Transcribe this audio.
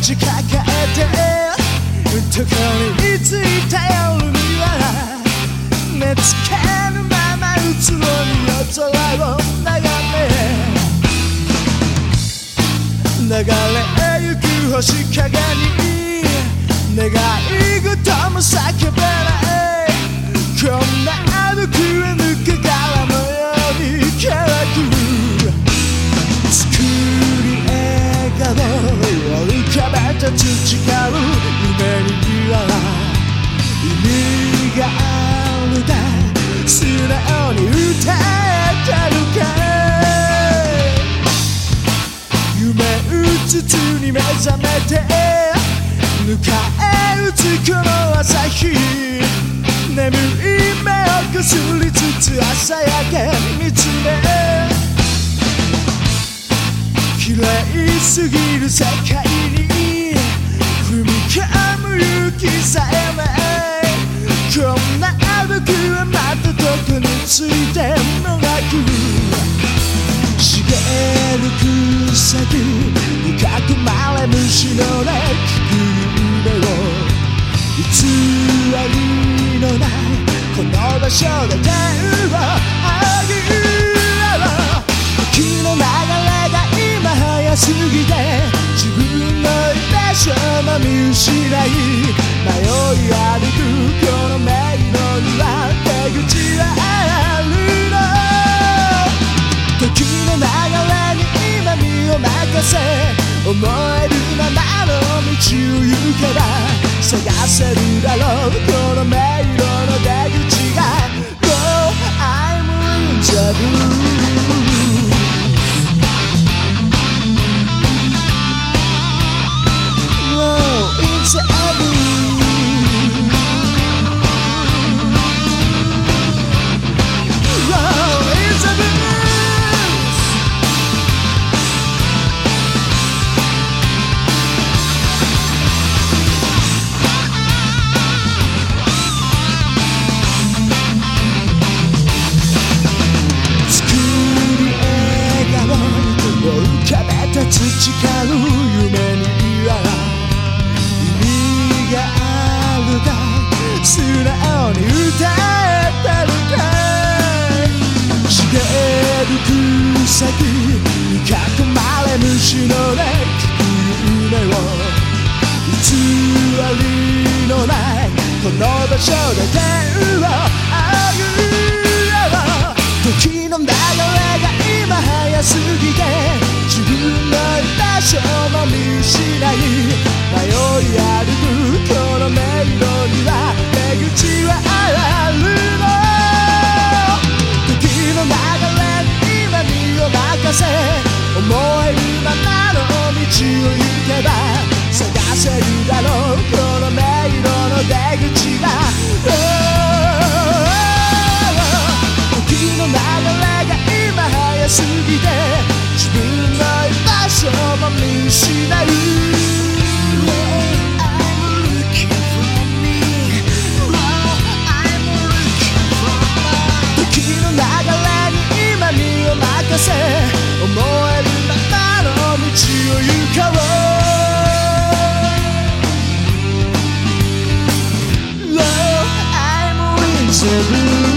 持ち抱えてとこについた夜には寝つけぬままうつろに夜空を眺め流れゆく星影に願い事も叫べかべて培う夢には意味があるだ素直に歌えてるか。夢うつつに目覚めて迎え撃つこの朝日。眠い目をこすりつつ朝焼け見つめ綺麗すぎる世界に。草木に囲まれ虫のね聞く夢を偽りのないこの場所で手をあげる時の流れが今早すぎて自分の居場所も見失い。思えるままの道を行けば探せるだろう。この迷路の出口が Go I'm in trouble 伝えたるか茂る草木に囲まれ虫のね聞く夢を偽りのないこの場所で天を燃えるままの道を行けば探せるだろう。この迷路の出口が。to lose